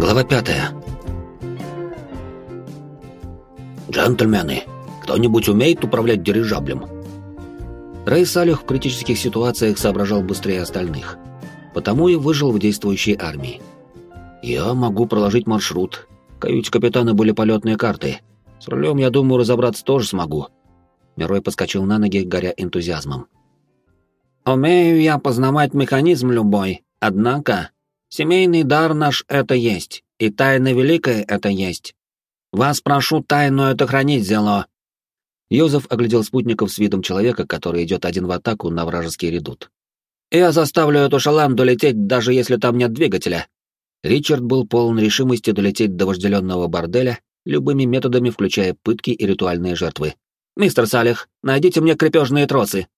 Глава пятая. «Джентльмены, кто-нибудь умеет управлять дирижаблем?» Рэй Салих в критических ситуациях соображал быстрее остальных, потому и выжил в действующей армии. «Я могу проложить маршрут. Каюте капитана были полетные карты. С рулем, я думаю, разобраться тоже смогу». Мирой подскочил на ноги, горя энтузиазмом. «Умею я познавать механизм любой, однако семейный дар наш это есть, и тайна великая это есть. Вас прошу тайну это хранить, Зело». Йозеф оглядел спутников с видом человека, который идет один в атаку на вражеский редут. «Я заставлю эту шаланду лететь, даже если там нет двигателя». Ричард был полон решимости долететь до вожделенного борделя любыми методами, включая пытки и ритуальные жертвы. «Мистер Салих, найдите мне крепежные тросы».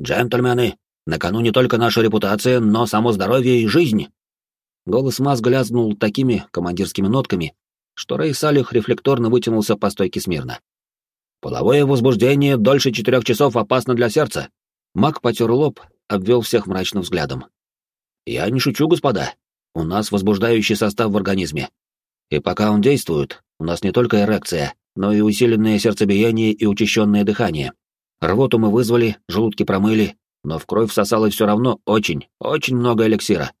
«Джентльмены, на кону не только наша репутация, но само здоровье и жизнь». Голос Маз глязнул такими командирскими нотками, что Рэй Салих рефлекторно вытянулся по стойке смирно. «Половое возбуждение дольше четырех часов опасно для сердца». Маг потер лоб, обвел всех мрачным взглядом. «Я не шучу, господа. У нас возбуждающий состав в организме. И пока он действует, у нас не только эрекция, но и усиленное сердцебиение и учащенное дыхание. Рвоту мы вызвали, желудки промыли, но в кровь всосалось все равно очень, очень много эликсира.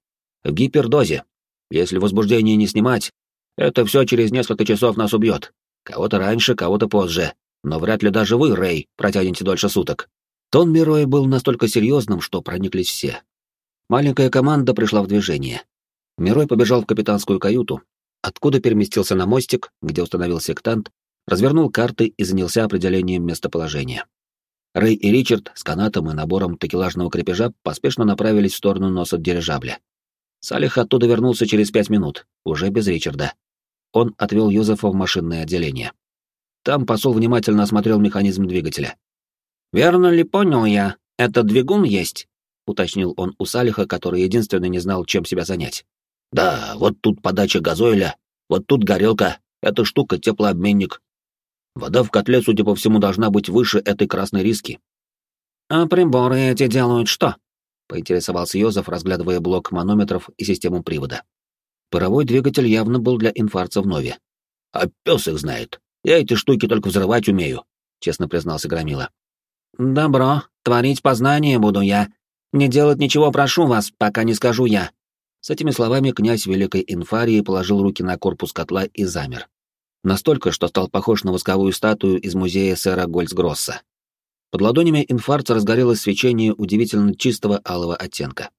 В гипердозе. Если возбуждение не снимать, это все через несколько часов нас убьет. Кого-то раньше, кого-то позже. Но вряд ли даже вы, Рэй, протянете дольше суток. Тон Мироя был настолько серьезным, что прониклись все. Маленькая команда пришла в движение. Мирой побежал в капитанскую каюту, откуда переместился на мостик, где установил сектант, развернул карты и занялся определением местоположения. Рэй и Ричард с канатом и набором такелажного крепежа поспешно направились в сторону носа дирижабля. Салих оттуда вернулся через пять минут, уже без Ричарда. Он отвел Юзефа в машинное отделение. Там посол внимательно осмотрел механизм двигателя. «Верно ли понял я, это двигун есть?» — уточнил он у Салиха, который единственно не знал, чем себя занять. «Да, вот тут подача газоиля, вот тут горелка, эта штука — теплообменник. Вода в котле, судя по всему, должна быть выше этой красной риски». «А приборы эти делают что?» — поинтересовался Йозеф, разглядывая блок манометров и систему привода. Паровой двигатель явно был для инфаркта в нове. «А пес их знает. Я эти штуки только взрывать умею», — честно признался Громила. «Добро, творить познание буду я. Не делать ничего прошу вас, пока не скажу я». С этими словами князь Великой Инфарии положил руки на корпус котла и замер. Настолько, что стал похож на восковую статую из музея сэра Гольцгросса. Под ладонями инфаркта разгорелось свечение удивительно чистого алого оттенка.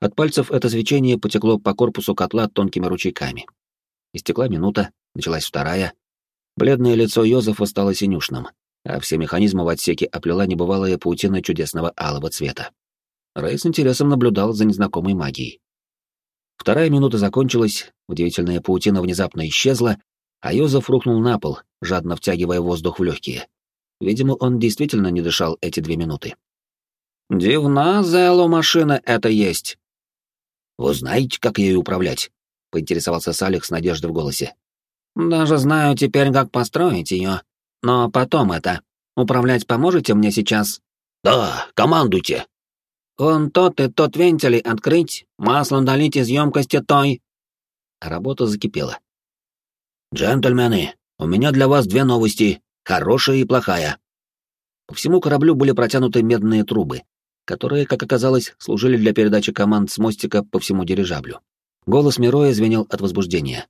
От пальцев это свечение потекло по корпусу котла тонкими ручейками. Истекла минута, началась вторая. Бледное лицо Йозефа стало синюшным, а все механизмы в отсеке оплела небывалая паутина чудесного алого цвета. Рэй с интересом наблюдал за незнакомой магией. Вторая минута закончилась, удивительная паутина внезапно исчезла, а Йозеф рухнул на пол, жадно втягивая воздух в легкие. Видимо, он действительно не дышал эти две минуты. «Дивна Зело машина это есть!» «Вы знаете, как ею управлять?» — поинтересовался Салих с надеждой в голосе. «Даже знаю теперь, как построить ее. Но потом это. Управлять поможете мне сейчас?» «Да, командуйте!» «Он тот и тот вентили открыть, маслом долить из емкости той». Работа закипела. «Джентльмены, у меня для вас две новости, хорошая и плохая». По всему кораблю были протянуты медные трубы, которые, как оказалось, служили для передачи команд с мостика по всему дирижаблю. Голос Мироя звенел от возбуждения.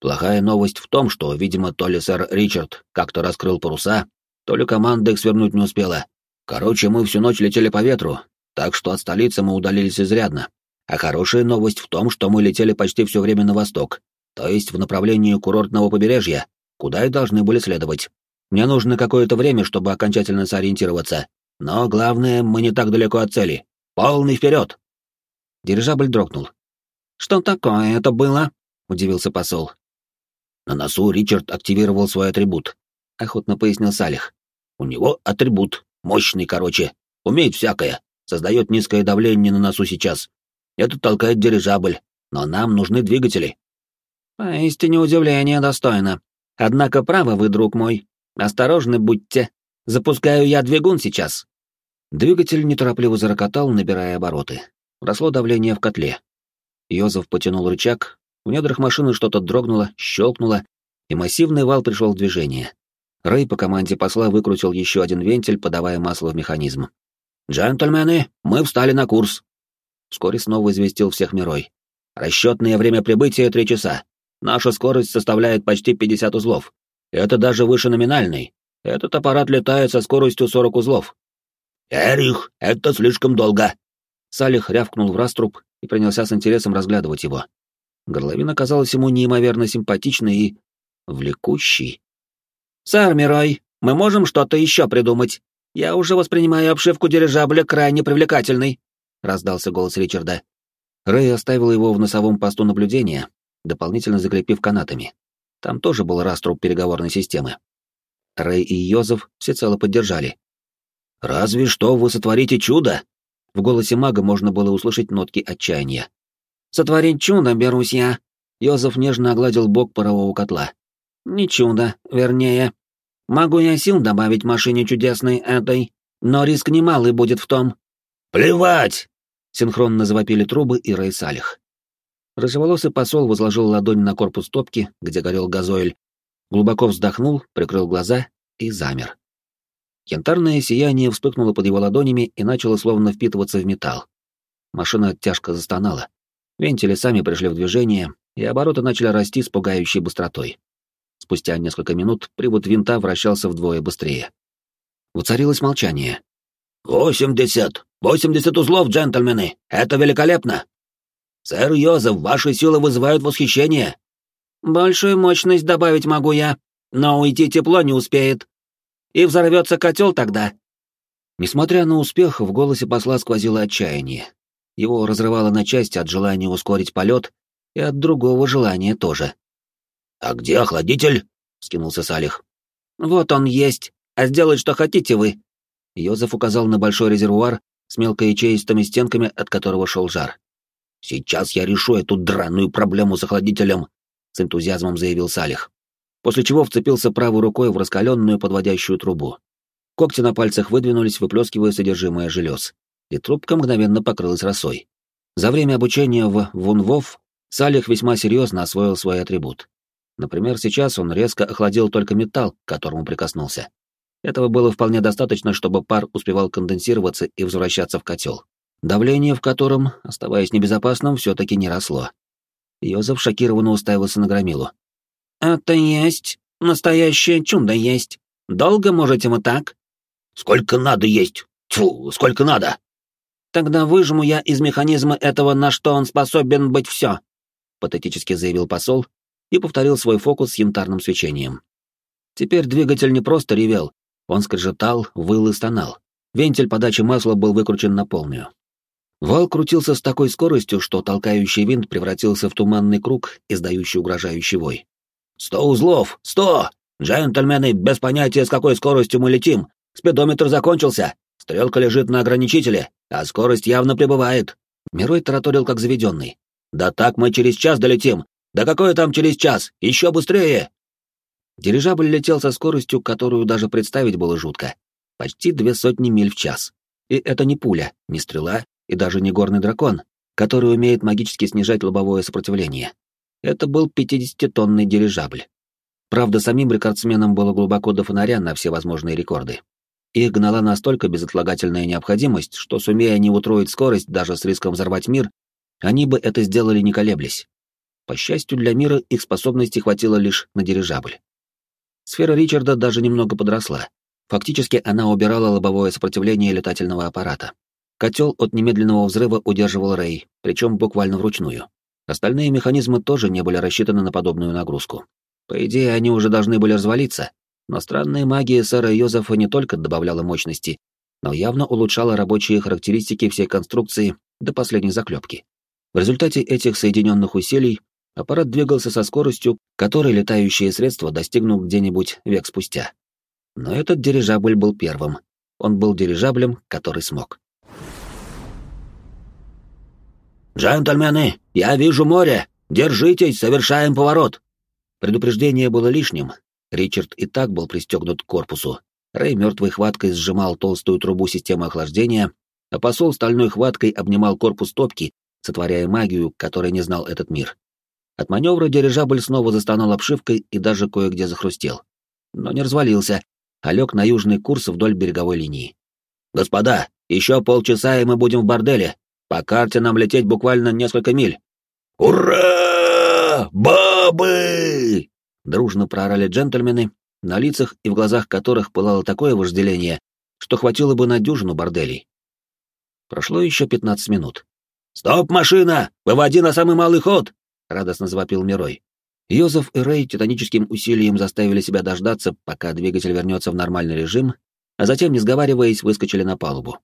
Плохая новость в том, что, видимо, то ли сэр Ричард как-то раскрыл паруса, то ли команда их свернуть не успела. Короче, мы всю ночь летели по ветру, так что от столицы мы удалились изрядно. А хорошая новость в том, что мы летели почти все время на восток, то есть в направлении курортного побережья, куда и должны были следовать. Мне нужно какое-то время, чтобы окончательно сориентироваться, но главное, мы не так далеко от цели. Полный вперед! Дирижабль дрогнул. «Что такое это было?» — удивился посол. «На носу Ричард активировал свой атрибут», — охотно пояснил Салих. «У него атрибут, мощный, короче, умеет всякое, создает низкое давление на носу сейчас. Это толкает дирижабль, но нам нужны двигатели». «Поистине удивление достойно. Однако правы вы, друг мой. Осторожны будьте. Запускаю я двигун сейчас». Двигатель неторопливо зарокотал, набирая обороты. Росло давление в котле. Йозеф потянул рычаг, В недрах машины что-то дрогнуло, щелкнуло, и массивный вал пришел в движение. Рэй по команде посла выкрутил еще один вентиль, подавая масло в механизм. «Джентльмены, мы встали на курс!» Вскоре снова известил всех Мирой. «Расчетное время прибытия — три часа. Наша скорость составляет почти 50 узлов. Это даже выше номинальной. Этот аппарат летает со скоростью 40 узлов». «Эрих, это слишком долго!» Салих рявкнул в раструб и принялся с интересом разглядывать его. Горловина казалась ему неимоверно симпатичной и... влекущей. «Сэр Мирой, мы можем что-то еще придумать. Я уже воспринимаю обшивку дирижабля крайне привлекательной», — раздался голос Ричарда. Рэй оставил его в носовом посту наблюдения, дополнительно закрепив канатами. Там тоже был раструб переговорной системы. Рэй и Йозеф всецело поддержали. «Разве что вы сотворите чудо!» В голосе мага можно было услышать нотки отчаяния. «Сотворить чудо берусь я!» Йозеф нежно огладил бок парового котла. «Не чудо, вернее. Могу я сил добавить машине чудесной этой, но риск немалый будет в том». «Плевать!» — синхронно завопили трубы и Рэй Салих. Рыжеволосый посол возложил ладонь на корпус топки, где горел газойль, глубоко вздохнул, прикрыл глаза и замер. Янтарное сияние вспыхнуло под его ладонями и начало словно впитываться в металл. Машина тяжко застонала. Вентили сами пришли в движение, и обороты начали расти с пугающей быстротой. Спустя несколько минут привод винта вращался вдвое быстрее. Воцарилось молчание. «Восемьдесят! Восемьдесят узлов, джентльмены! Это великолепно!» «Сэр Йозеф, ваши силы вызывают восхищение!» «Большую мощность добавить могу я, но уйти тепло не успеет. И взорвется котел тогда». Несмотря на успех, в голосе посла сквозило отчаяние. Его разрывало на части от желания ускорить полет и от другого желания тоже. «А где охладитель?» — скинулся Салих. «Вот он есть, а сделать что хотите вы». Йозеф указал на большой резервуар с мелкоячеистыми стенками, от которого шел жар. «Сейчас я решу эту драную проблему с охладителем», — с энтузиазмом заявил Салих. После чего вцепился правой рукой в раскаленную подводящую трубу. Когти на пальцах выдвинулись, выплескивая содержимое желез, и трубка мгновенно покрылась росой. За время обучения в Вунвов Салих весьма серьезно освоил свой атрибут. Например, сейчас он резко охладил только металл, к которому прикоснулся. Этого было вполне достаточно, чтобы пар успевал конденсироваться и возвращаться в котел. Давление в котором, оставаясь небезопасным, все-таки не росло. Йозеф шокированно уставился на громилу. «Это есть. Настоящее чудо есть. Долго можете мы так?» «Сколько надо есть? Тьфу, сколько надо!» «Тогда выжму я из механизма этого, на что он способен быть все», — патетически заявил посол и повторил свой фокус с янтарным свечением. Теперь двигатель не просто ревел, он скрежетал, выл и стонал. Вентиль подачи масла был выкручен на полную. Вал крутился с такой скоростью, что толкающий винт превратился в туманный круг, издающий угрожающий вой. «Сто узлов! Сто! Джентльмены, без понятия, с какой скоростью мы летим! Спидометр закончился! Стрелка лежит на ограничителе, а скорость явно прибывает!» Мирой тараторил как заведенный. «Да так мы через час долетим! Да какое там через час? Еще быстрее!» Дирижабль летел со скоростью, которую даже представить было жутко. Почти две сотни миль в час. И это не пуля, не стрела и даже не горный дракон, который умеет магически снижать лобовое сопротивление. Это был 50-тонный дирижабль. Правда, самим рекордсменам было глубоко до фонаря на все возможные рекорды. Их гнала настолько безотлагательная необходимость, что, сумея они утроить скорость даже с риском взорвать мир, они бы это сделали не колеблясь. По счастью для мира, их способности хватило лишь на дирижабль. Сфера Ричарда даже немного подросла. Фактически она убирала лобовое сопротивление летательного аппарата. Котел от немедленного взрыва удерживал Рэй, причем буквально вручную. Остальные механизмы тоже не были рассчитаны на подобную нагрузку. По идее, они уже должны были развалиться, но странная магия сэра Йозефа не только добавляла мощности, но явно улучшала рабочие характеристики всей конструкции до последней заклепки. В результате этих соединенных усилий аппарат двигался со скоростью, которой летающие средства достигнут где-нибудь век спустя. Но этот дирижабль был первым. Он был дирижаблем, который смог. «Джентльмены, я вижу море! Держитесь, совершаем поворот!» Предупреждение было лишним. Ричард и так был пристегнут к корпусу. Рэй мертвой хваткой сжимал толстую трубу системы охлаждения, а посол стальной хваткой обнимал корпус топки, сотворяя магию, которой не знал этот мир. От маневра дирижабль снова застонал обшивкой и даже кое-где захрустел. Но не развалился, а лег на южный курс вдоль береговой линии. «Господа, еще полчаса, и мы будем в борделе. По карте нам лететь буквально несколько миль». «Ура! Бабы!» Дружно проорали джентльмены, на лицах и в глазах которых пылало такое вожделение, что хватило бы на дюжину борделей. Прошло еще пятнадцать минут. «Стоп, машина! Выводи на самый малый ход!» — радостно завопил Мирой. Йозеф и Рэй титаническим усилием заставили себя дождаться, пока двигатель вернется в нормальный режим, а затем, не сговариваясь, выскочили на палубу.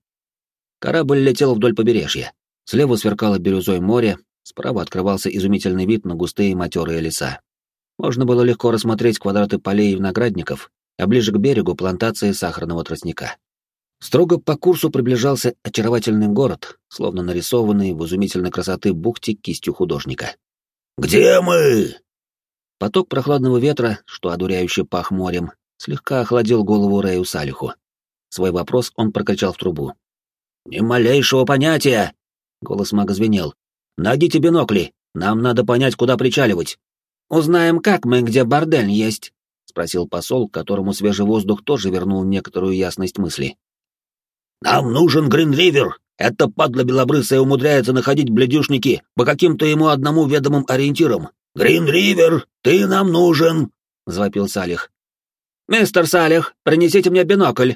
Корабль летел вдоль побережья. Слева сверкало бирюзой море, справа открывался изумительный вид на густые матерые леса. Можно было легко рассмотреть квадраты полей и виноградников, а ближе к берегу плантации сахарного тростника. Строго по курсу приближался очаровательный город, словно нарисованный в изумительной красоты бухте кистью художника. «Где мы?» Поток прохладного ветра, что одуряюще пах морем, слегка охладил голову Рэю Салиху. Свой вопрос он прокричал в трубу. «Ни малейшего понятия!» — голос мага звенел. «Найдите бинокли, нам надо понять, куда причаливать». «Узнаем, как мы, где бордель есть», — спросил посол, которому свежий воздух тоже вернул некоторую ясность мысли. «Нам нужен Гринривер. Это падла белобрысая умудряется находить бледюшники по каким-то ему одному ведомым ориентирам. Гринривер, ты нам нужен!» — завопил Салих. «Мистер Салих, принесите мне бинокль!»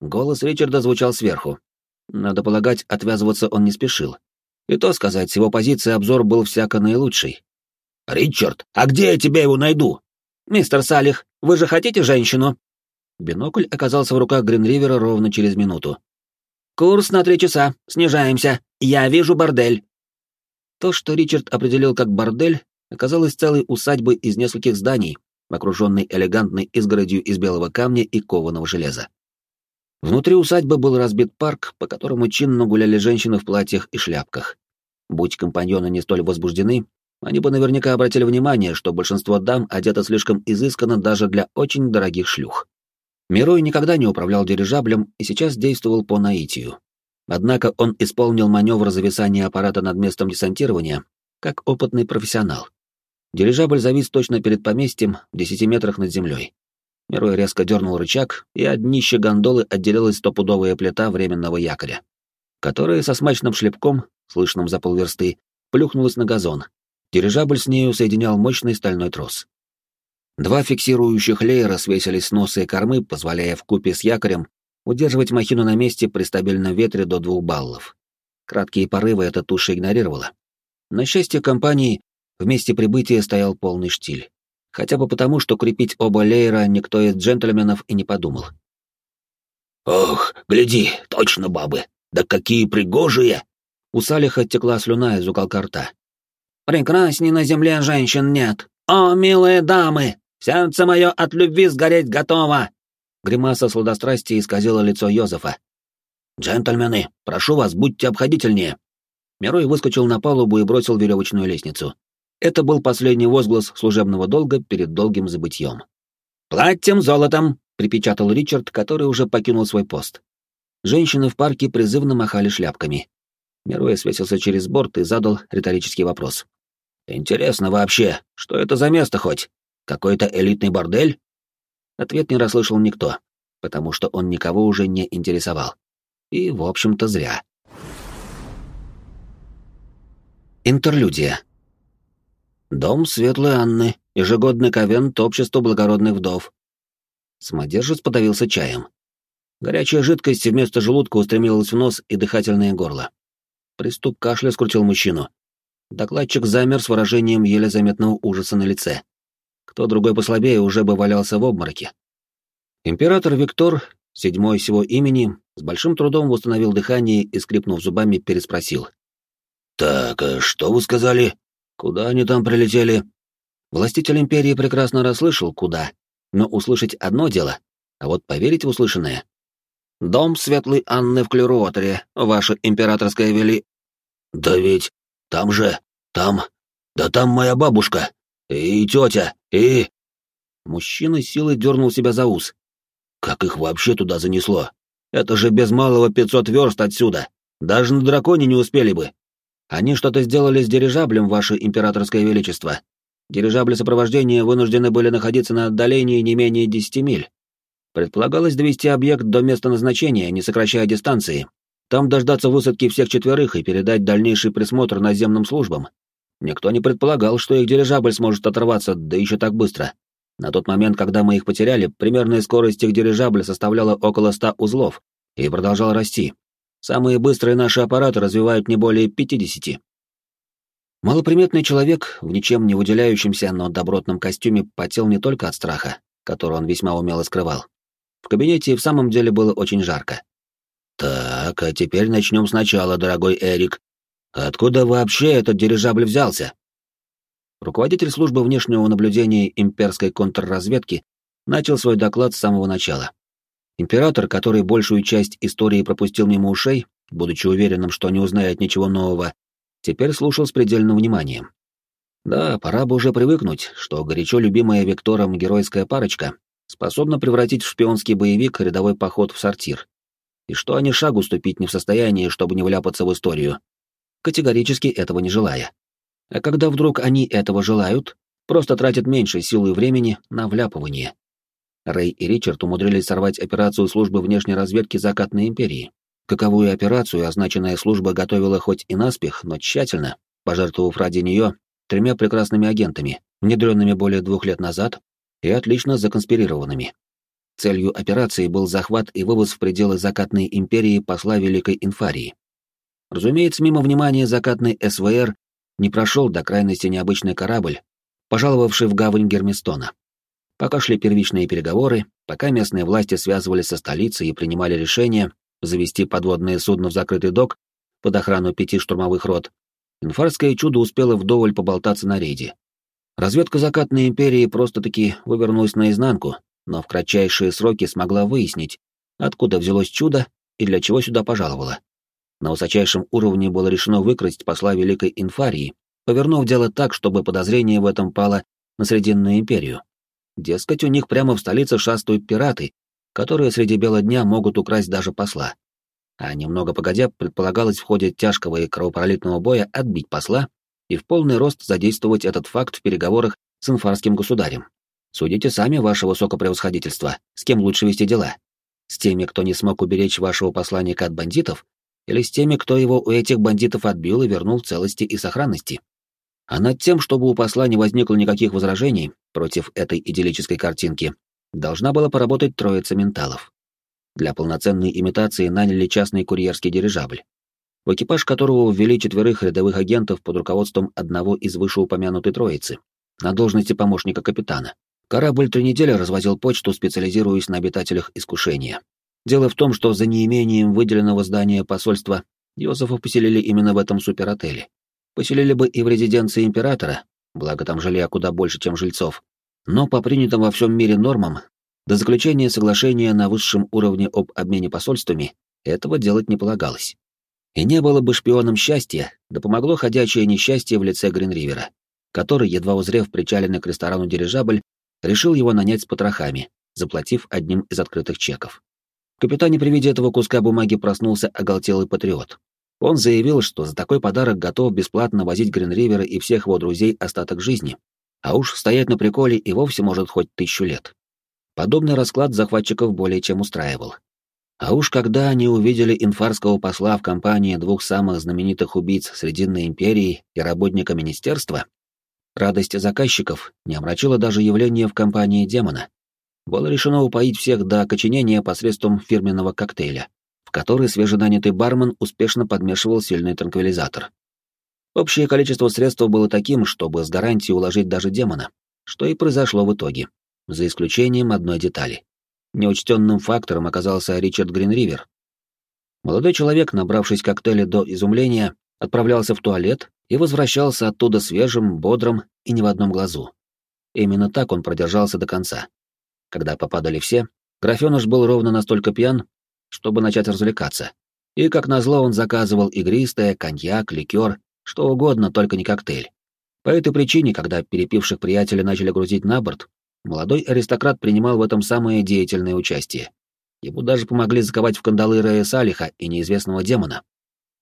Голос Ричарда звучал сверху. Надо полагать, отвязываться он не спешил. И то сказать, с его позиции обзор был всяко наилучший. «Ричард, а где я тебя его найду?» «Мистер Салих, вы же хотите женщину?» Бинокль оказался в руках Гринривера ровно через минуту. «Курс на три часа. Снижаемся. Я вижу бордель». То, что Ричард определил как бордель, оказалось целой усадьбой из нескольких зданий, окруженной элегантной изгородью из белого камня и кованого железа. Внутри усадьбы был разбит парк, по которому чинно гуляли женщины в платьях и шляпках. Будь компаньоны не столь возбуждены, они бы наверняка обратили внимание, что большинство дам одето слишком изысканно даже для очень дорогих шлюх. Мирой никогда не управлял дирижаблем и сейчас действовал по наитию. Однако он исполнил маневр зависания аппарата над местом десантирования как опытный профессионал. Дирижабль завис точно перед поместьем в десяти метрах над землей. Мирой резко дернул рычаг, и от днища гондолы отделилась стопудовая плита временного якоря, которая со смачным шлепком, слышным за полверсты, плюхнулась на газон. Дирижабль с нею соединял мощный стальной трос. Два фиксирующих леера свесились с носа и кормы, позволяя в купе с якорем удерживать махину на месте при стабильном ветре до двух баллов. Краткие порывы эта туша игнорировала. На счастье компании, в месте прибытия стоял полный штиль. Хотя бы потому, что крепить оба леера никто из джентльменов и не подумал. «Ох, гляди, точно бабы! Да какие пригожие!» У Салиха текла слюна из уголка рта. «Прекрасней на земле женщин нет! О, милые дамы! Сердце мое от любви сгореть готово!» Гримаса сладострастия исказила лицо Йозефа. «Джентльмены, прошу вас, будьте обходительнее!» Мирой выскочил на палубу и бросил веревочную лестницу. Это был последний возглас служебного долга перед долгим забытьем. «Платьем золотом!» — припечатал Ричард, который уже покинул свой пост. Женщины в парке призывно махали шляпками. Мирой свесился через борт и задал риторический вопрос. «Интересно вообще, что это за место хоть? Какой-то элитный бордель? Ответ не расслышал никто, потому что он никого уже не интересовал. И, в общем-то, зря. Интерлюдия. Дом Светлой Анны, ежегодный ковент обществу благородных вдов. Самодержец подавился чаем. Горячая жидкость вместо желудка устремилась в нос и дыхательное горло. Приступ кашля скрутил мужчину. Докладчик замер с выражением еле заметного ужаса на лице. Кто другой послабее уже бы валялся в обмороке. Император Виктор, седьмой всего имени, с большим трудом восстановил дыхание и, скрипнув зубами, переспросил. «Так, а что вы сказали? Куда они там прилетели?» Властитель империи прекрасно расслышал, куда, но услышать одно дело, а вот поверить в услышанное. «Дом Светлой Анны в Клюруотере, ваше императорское вели...» «Да ведь там же, там, да там моя бабушка!» «И тетя, и...» Мужчина силой дернул себя за ус. «Как их вообще туда занесло? Это же без малого пятьсот верст отсюда. Даже на драконе не успели бы». Они что-то сделали с дирижаблем, ваше императорское величество. Дирижабли сопровождения вынуждены были находиться на отдалении не менее 10 миль. Предполагалось довести объект до места назначения, не сокращая дистанции. Там дождаться высадки всех четверых и передать дальнейший присмотр наземным службам. Никто не предполагал, что их дирижабль сможет оторваться, да еще так быстро. На тот момент, когда мы их потеряли, примерная скорость их дирижабля составляла около 100 узлов и продолжала расти. Самые быстрые наши аппараты развивают не более 50. Малоприметный человек в ничем не выделяющемся, но добротном костюме потел не только от страха, который он весьма умело скрывал. В кабинете в самом деле было очень жарко. «Так, а теперь начнем сначала, дорогой Эрик. Откуда вообще этот дирижабль взялся?» Руководитель службы внешнего наблюдения имперской контрразведки начал свой доклад с самого начала. Император, который большую часть истории пропустил мимо ушей, будучи уверенным, что не узнает ничего нового, теперь слушал с предельным вниманием. Да, пора бы уже привыкнуть, что горячо любимая Виктором геройская парочка способна превратить в шпионский боевик рядовой поход в сортир. И что они шагу ступить не в состоянии, чтобы не вляпаться в историю. Категорически этого не желая. А когда вдруг они этого желают, просто тратят меньше силы и времени на вляпывание. Рэй и Ричард умудрились сорвать операцию службы внешней разведки Закатной Империи. Каковую операцию означенная служба готовила хоть и наспех, но тщательно, пожертвовав ради нее тремя прекрасными агентами, внедренными более двух лет назад и отлично законспирированными. Целью операции был захват и вывоз в пределы Закатной Империи посла Великой Инфарии. Разумеется, мимо внимания Закатной СВР не прошел до крайности необычный корабль, пожаловавший в гавань Гермистона. Пока шли первичные переговоры, пока местные власти связывались со столицей и принимали решение завести подводное судно в закрытый док под охрану пяти штурмовых рот, инфарское чудо успело вдоволь поболтаться на рейде. Разведка закатной империи просто-таки вывернулась наизнанку, но в кратчайшие сроки смогла выяснить, откуда взялось чудо и для чего сюда пожаловало. На высочайшем уровне было решено выкрасть посла Великой Инфарии, повернув дело так, чтобы подозрение в этом пало на Срединную империю. Дескать, у них прямо в столице шастают пираты, которые среди бела дня могут украсть даже посла. А немного погодя, предполагалось в ходе тяжкого и кровопролитного боя отбить посла и в полный рост задействовать этот факт в переговорах с инфарским государем. Судите сами, ваше высокопревосходительство, с кем лучше вести дела. С теми, кто не смог уберечь вашего посланника от бандитов, или с теми, кто его у этих бандитов отбил и вернул в целости и сохранности. А над тем, чтобы у посла не возникло никаких возражений против этой идиллической картинки, должна была поработать троица менталов. Для полноценной имитации наняли частный курьерский дирижабль, в экипаж которого ввели четверых рядовых агентов под руководством одного из вышеупомянутой троицы, на должности помощника капитана. Корабль три недели развозил почту, специализируясь на обитателях искушения. Дело в том, что за неимением выделенного здания посольства Йозефа поселили именно в этом суперотеле. Поселили бы и в резиденции императора, благо там жилья куда больше, чем жильцов. Но по принятым во всем мире нормам, до заключения соглашения на высшем уровне об обмене посольствами, этого делать не полагалось. И не было бы шпионом счастья, да помогло ходячее несчастье в лице Гринривера, который, едва узрев причаленный к ресторану дирижабль, решил его нанять с потрохами, заплатив одним из открытых чеков. Капитане при виде этого куска бумаги проснулся оголтелый патриот. Он заявил, что за такой подарок готов бесплатно возить Гринривера и всех его друзей остаток жизни, а уж стоять на приколе и вовсе может хоть тысячу лет. Подобный расклад захватчиков более чем устраивал. А уж когда они увидели инфарского посла в компании двух самых знаменитых убийц Срединной империи и работника министерства, радость заказчиков не омрачила даже явление в компании демона было решено упоить всех до окоченения посредством фирменного коктейля, который свеженанятый бармен успешно подмешивал сильный транквилизатор. Общее количество средств было таким, чтобы с гарантией уложить даже демона, что и произошло в итоге, за исключением одной детали. Неучтенным фактором оказался Ричард Гринривер. Молодой человек, набравшись коктейля до изумления, отправлялся в туалет и возвращался оттуда свежим, бодрым и не в одном глазу. Именно так он продержался до конца. Когда попадали все, графёныш был ровно настолько пьян, чтобы начать развлекаться. И, как назло, он заказывал игристое, коньяк, ликер, что угодно, только не коктейль. По этой причине, когда перепивших приятелей начали грузить на борт, молодой аристократ принимал в этом самое деятельное участие. Ему даже помогли заковать в кандалы Рея Салиха и неизвестного демона.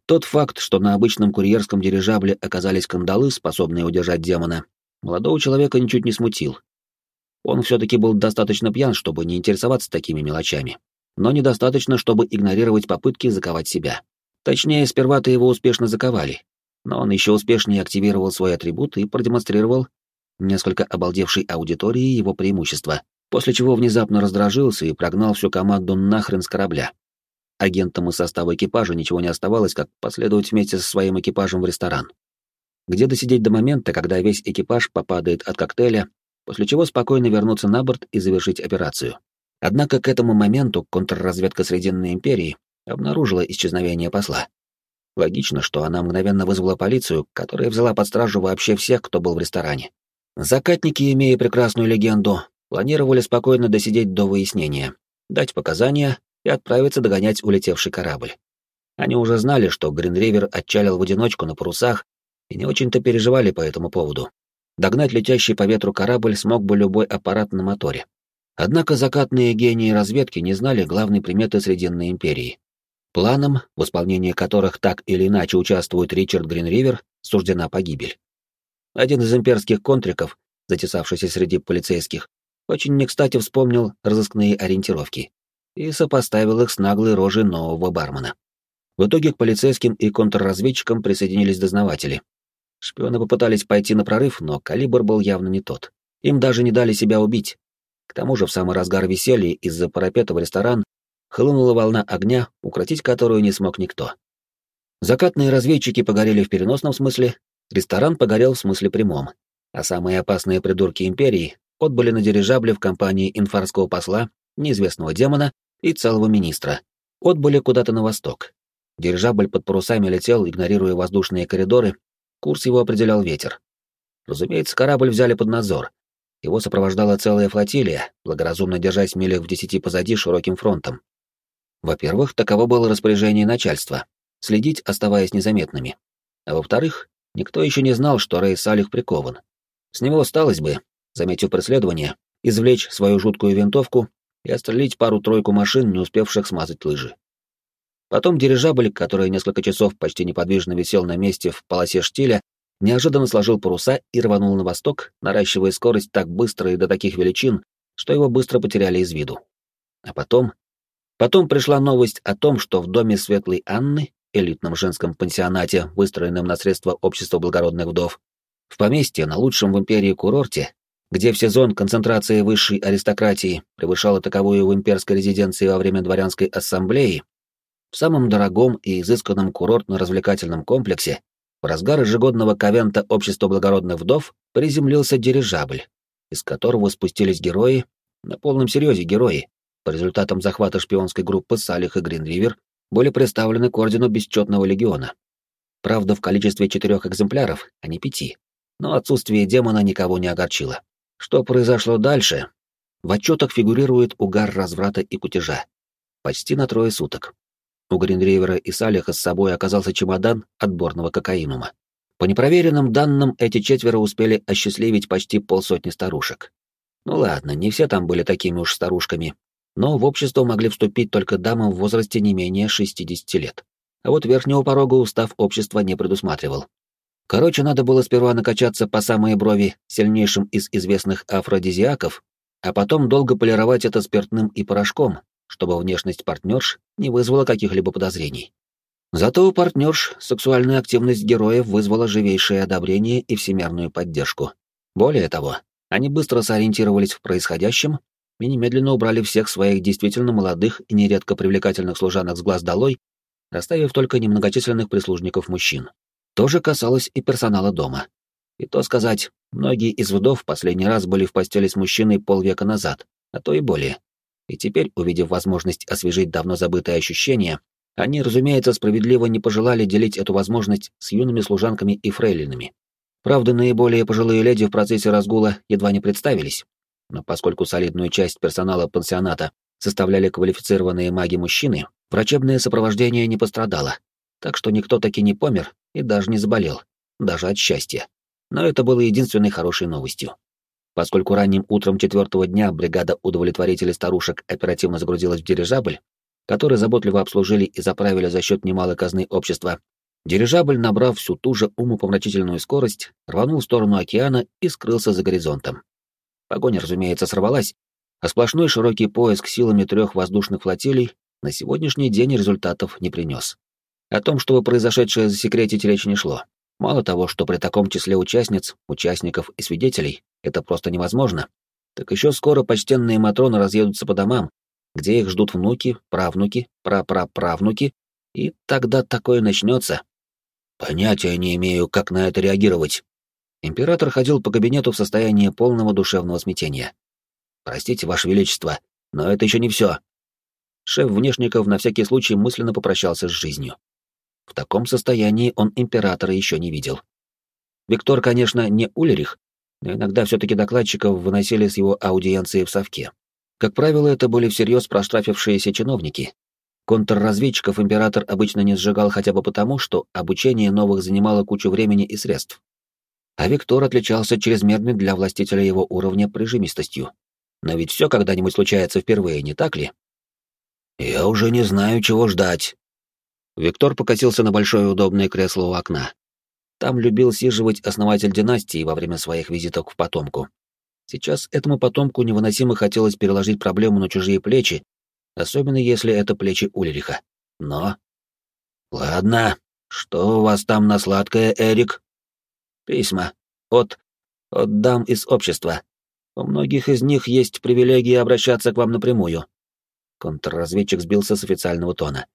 Тот факт, что на обычном курьерском дирижабле оказались кандалы, способные удержать демона, молодого человека ничуть не смутил. Он все-таки был достаточно пьян, чтобы не интересоваться такими мелочами, но недостаточно, чтобы игнорировать попытки заковать себя. Точнее, сперва-то его успешно заковали, но он еще успешнее активировал свой атрибут и продемонстрировал несколько обалдевшей аудитории его преимущества, после чего внезапно раздражился и прогнал всю команду нахрен с корабля. Агентам из состава экипажа ничего не оставалось, как последовать вместе со своим экипажем в ресторан, где досидеть до момента, когда весь экипаж попадает от коктейля, после чего спокойно вернуться на борт и завершить операцию. Однако к этому моменту контрразведка Срединной империи обнаружила исчезновение посла. Логично, что она мгновенно вызвала полицию, которая взяла под стражу вообще всех, кто был в ресторане. Закатники, имея прекрасную легенду, планировали спокойно досидеть до выяснения, дать показания и отправиться догонять улетевший корабль. Они уже знали, что Гринривер отчалил в одиночку на парусах и не очень-то переживали по этому поводу. Догнать летящий по ветру корабль смог бы любой аппарат на моторе. Однако закатные гении разведки не знали главной приметы Срединной империи. Планам, в исполнении которых так или иначе участвует Ричард Гринривер, суждена погибель. Один из имперских контриков, затесавшийся среди полицейских, очень не кстати вспомнил разыскные ориентировки и сопоставил их с наглой рожей нового бармена. В итоге к полицейским и контрразведчикам присоединились дознаватели. Шпионы попытались пойти на прорыв, но калибр был явно не тот. Им даже не дали себя убить. К тому же в самый разгар веселья из-за парапета в ресторан хлынула волна огня, укротить которую не смог никто. Закатные разведчики погорели в переносном смысле, ресторан погорел в смысле прямом, а самые опасные придурки империи отбыли на дирижабле в компании инфарского посла, неизвестного демона и целого министра. Отбыли куда-то на восток. Дирижабль под парусами летел, игнорируя воздушные коридоры, курс его определял ветер. Разумеется, корабль взяли под надзор. Его сопровождала целая флотилия, благоразумно держась милях в десяти позади широким фронтом. Во-первых, таково было распоряжение начальства — следить, оставаясь незаметными. А во-вторых, никто еще не знал, что Рей Салих прикован. С него осталось бы, заметив преследование, извлечь свою жуткую винтовку и отстрелить пару-тройку машин, не успевших смазать лыжи. Потом дирижабль, который несколько часов почти неподвижно висел на месте в полосе штиля, неожиданно сложил паруса и рванул на восток, наращивая скорость так быстро и до таких величин, что его быстро потеряли из виду. А потом... Потом пришла новость о том, что в доме Светлой Анны, элитном женском пансионате, выстроенном на средства общества благородных вдов, в поместье на лучшем в империи курорте, где в сезон концентрация высшей аристократии превышала таковую в имперской резиденции во время дворянской ассамблеи, в самом дорогом и изысканном курортно-развлекательном комплексе, в разгар ежегодного ковента Общества благородных вдов, приземлился дирижабль, из которого спустились герои, на полном серьезе герои, по результатам захвата шпионской группы Салих и Гринривер, были представлены к ордену Бесчетного легиона. Правда, в количестве четырех экземпляров, а не пяти. Но отсутствие демона никого не огорчило. Что произошло дальше? В отчетах фигурирует угар разврата и кутежа. Почти на трое суток. У Гринривера и Салиха с собой оказался чемодан отборного кокаинума. По непроверенным данным, эти четверо успели осчастливить почти полсотни старушек. Ну ладно, не все там были такими уж старушками, но в общество могли вступить только дамы в возрасте не менее 60 лет. А вот верхнего порога устав общества не предусматривал. Короче, надо было сперва накачаться по самые брови сильнейшим из известных афродизиаков, а потом долго полировать это спиртным и порошком, чтобы внешность партнерш не вызвала каких-либо подозрений. Зато у партнерш сексуальная активность героев вызвала живейшее одобрение и всемерную поддержку. Более того, они быстро сориентировались в происходящем и немедленно убрали всех своих действительно молодых и нередко привлекательных служанок с глаз долой, расставив только немногочисленных прислужников мужчин. То же касалось и персонала дома. И то сказать, многие из вдов последний раз были в постели с мужчиной полвека назад, а то и более. И теперь, увидев возможность освежить давно забытые ощущения, они, разумеется, справедливо не пожелали делить эту возможность с юными служанками и фрейлинами. Правда, наиболее пожилые леди в процессе разгула едва не представились, но поскольку солидную часть персонала пансионата составляли квалифицированные маги-мужчины, врачебное сопровождение не пострадало, так что никто таки не помер и даже не заболел, даже от счастья. Но это было единственной хорошей новостью. Поскольку ранним утром четвертого дня бригада удовлетворителей старушек оперативно загрузилась в дирижабль, который заботливо обслужили и заправили за счет немалой казны общества, Дирижабль, набрав всю ту же умопомрачительную скорость, рванул в сторону океана и скрылся за горизонтом. Погоня, разумеется, сорвалась, а сплошной широкий поиск силами трех воздушных флотилий на сегодняшний день результатов не принес. О том, чтобы произошедшее засекретить, речи не шло. Мало того, что при таком числе участниц, участников и свидетелей это просто невозможно, так еще скоро почтенные Матроны разъедутся по домам, где их ждут внуки, правнуки, прапраправнуки, и тогда такое начнется. Понятия не имею, как на это реагировать. Император ходил по кабинету в состоянии полного душевного смятения. Простите, Ваше Величество, но это еще не все. Шеф внешников на всякий случай мысленно попрощался с жизнью. В таком состоянии он императора еще не видел. Виктор, конечно, не Улерих, но иногда все-таки докладчиков выносили с его аудиенции в совке. Как правило, это были всерьез проштрафившиеся чиновники. Контрразведчиков император обычно не сжигал хотя бы потому, что обучение новых занимало кучу времени и средств. А Виктор отличался чрезмерной для властителя его уровня прижимистостью. Но ведь все когда-нибудь случается впервые, не так ли? «Я уже не знаю, чего ждать», Виктор покатился на большое удобное кресло у окна. Там любил сиживать основатель династии во время своих визитов к потомку. Сейчас этому потомку невыносимо хотелось переложить проблему на чужие плечи, особенно если это плечи Ульриха. Но... «Ладно, что у вас там на сладкое, Эрик?» «Письма. От... от дам из общества. У многих из них есть привилегия обращаться к вам напрямую». Контрразведчик сбился с официального тона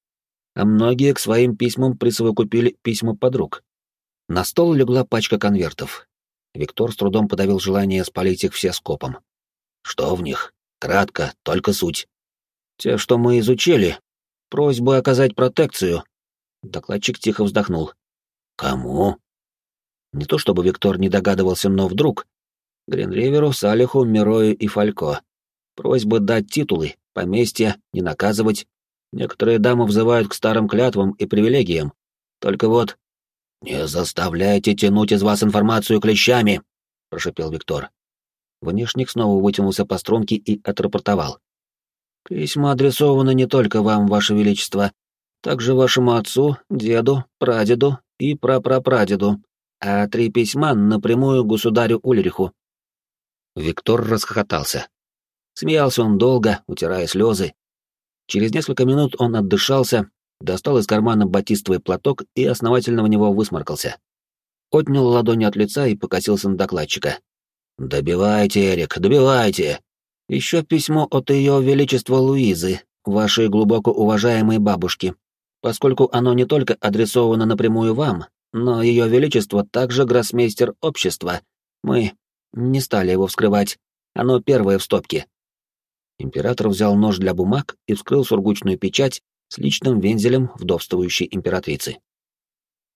а многие к своим письмам присовокупили письма подруг. На стол легла пачка конвертов. Виктор с трудом подавил желание спалить их все скопом. Что в них? Кратко, только суть. Те, что мы изучили. Просьба оказать протекцию. Докладчик тихо вздохнул. Кому? Не то чтобы Виктор не догадывался, но вдруг. Гринриверу, Салиху, Мирою и Фалько. Просьба дать титулы, поместья, не наказывать, Некоторые дамы взывают к старым клятвам и привилегиям. Только вот... «Не заставляйте тянуть из вас информацию клещами!» — прошепел Виктор. Внешник снова вытянулся по струнке и отрапортовал. «Письма адресованы не только вам, ваше величество, также вашему отцу, деду, прадеду и прапрапрадеду, а три письма напрямую государю Ульриху». Виктор расхохотался. Смеялся он долго, утирая слезы, Через несколько минут он отдышался, достал из кармана батистовый платок и основательно в него высморкался. Отнял ладони от лица и покосился на докладчика. «Добивайте, Эрик, добивайте! Еще письмо от Ее Величества Луизы, вашей глубоко уважаемой бабушки, поскольку оно не только адресовано напрямую вам, но Ее Величество также гроссмейстер общества. Мы не стали его вскрывать, оно первое в стопке. Император взял нож для бумаг и вскрыл сургучную печать с личным вензелем вдовствующей императрицы.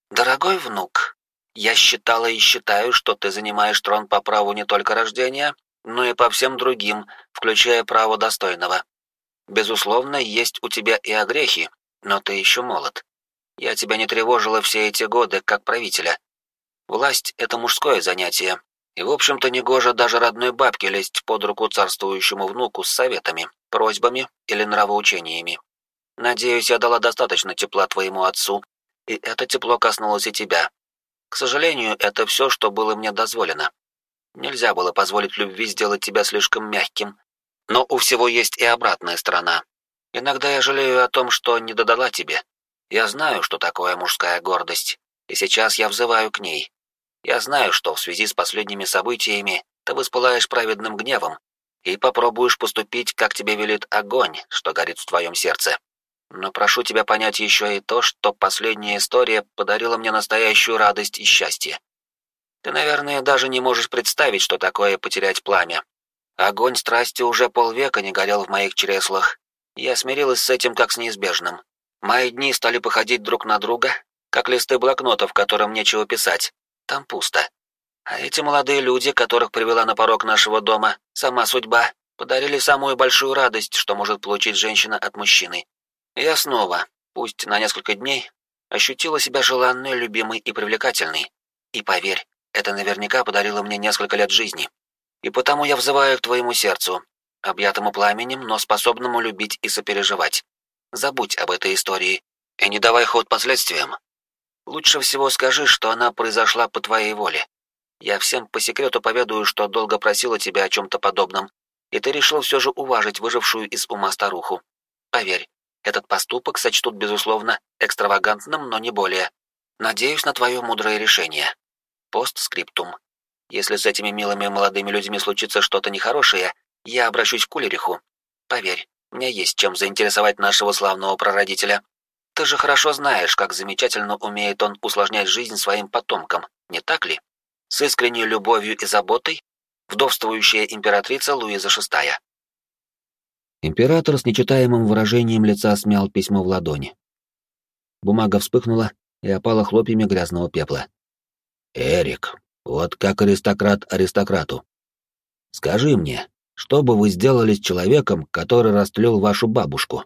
«Дорогой внук, я считала и считаю, что ты занимаешь трон по праву не только рождения, но и по всем другим, включая право достойного. Безусловно, есть у тебя и огрехи, но ты еще молод. Я тебя не тревожила все эти годы, как правителя. Власть — это мужское занятие, и, в общем-то, негоже даже родной бабке лезть под руку царствующему внуку с советами, просьбами или нравоучениями. Надеюсь, я дала достаточно тепла твоему отцу, и это тепло коснулось и тебя. К сожалению, это все, что было мне дозволено. Нельзя было позволить любви сделать тебя слишком мягким. Но у всего есть и обратная сторона. Иногда я жалею о том, что не додала тебе. Я знаю, что такое мужская гордость, и сейчас я взываю к ней. Я знаю, что в связи с последними событиями ты воспылаешь праведным гневом и попробуешь поступить, как тебе велит огонь, что горит в твоем сердце. Но прошу тебя понять еще и то, что последняя история подарила мне настоящую радость и счастье. Ты, наверное, даже не можешь представить, что такое потерять пламя. Огонь страсти уже полвека не горел в моих чреслах. Я смирилась с этим как с неизбежным. Мои дни стали походить друг на друга, как листы блокнотов, которым нечего писать. Там пусто. А эти молодые люди, которых привела на порог нашего дома сама судьба, подарили самую большую радость, что может получить женщина от мужчины. Я снова, пусть на несколько дней, ощутила себя желанной, любимой и привлекательной. И поверь, это наверняка подарило мне несколько лет жизни. И потому я взываю к твоему сердцу, объятому пламенем, но способному любить и сопереживать. Забудь об этой истории и не давай ход последствиям. Лучше всего скажи, что она произошла по твоей воле. Я всем по секрету поведаю, что долго просила тебя о чем-то подобном, и ты решил все же уважить выжившую из ума старуху. Поверь, этот поступок сочтут, безусловно, экстравагантным, но не более. Надеюсь на твое мудрое решение. Постскриптум. Если с этими милыми молодыми людьми случится что-то нехорошее, я обращусь к Кулериху. Поверь, мне есть чем заинтересовать нашего славного прародителя. Ты же хорошо знаешь, как замечательно умеет он усложнять жизнь своим потомкам, не так ли? С искренней любовью и заботой, вдовствующая императрица Луиза VI. Император с нечитаемым выражением лица смял письмо в ладони. Бумага вспыхнула и опала хлопьями грязного пепла. «Эрик, вот как аристократ аристократу. Скажи мне, что бы вы сделали с человеком, который растлел вашу бабушку?»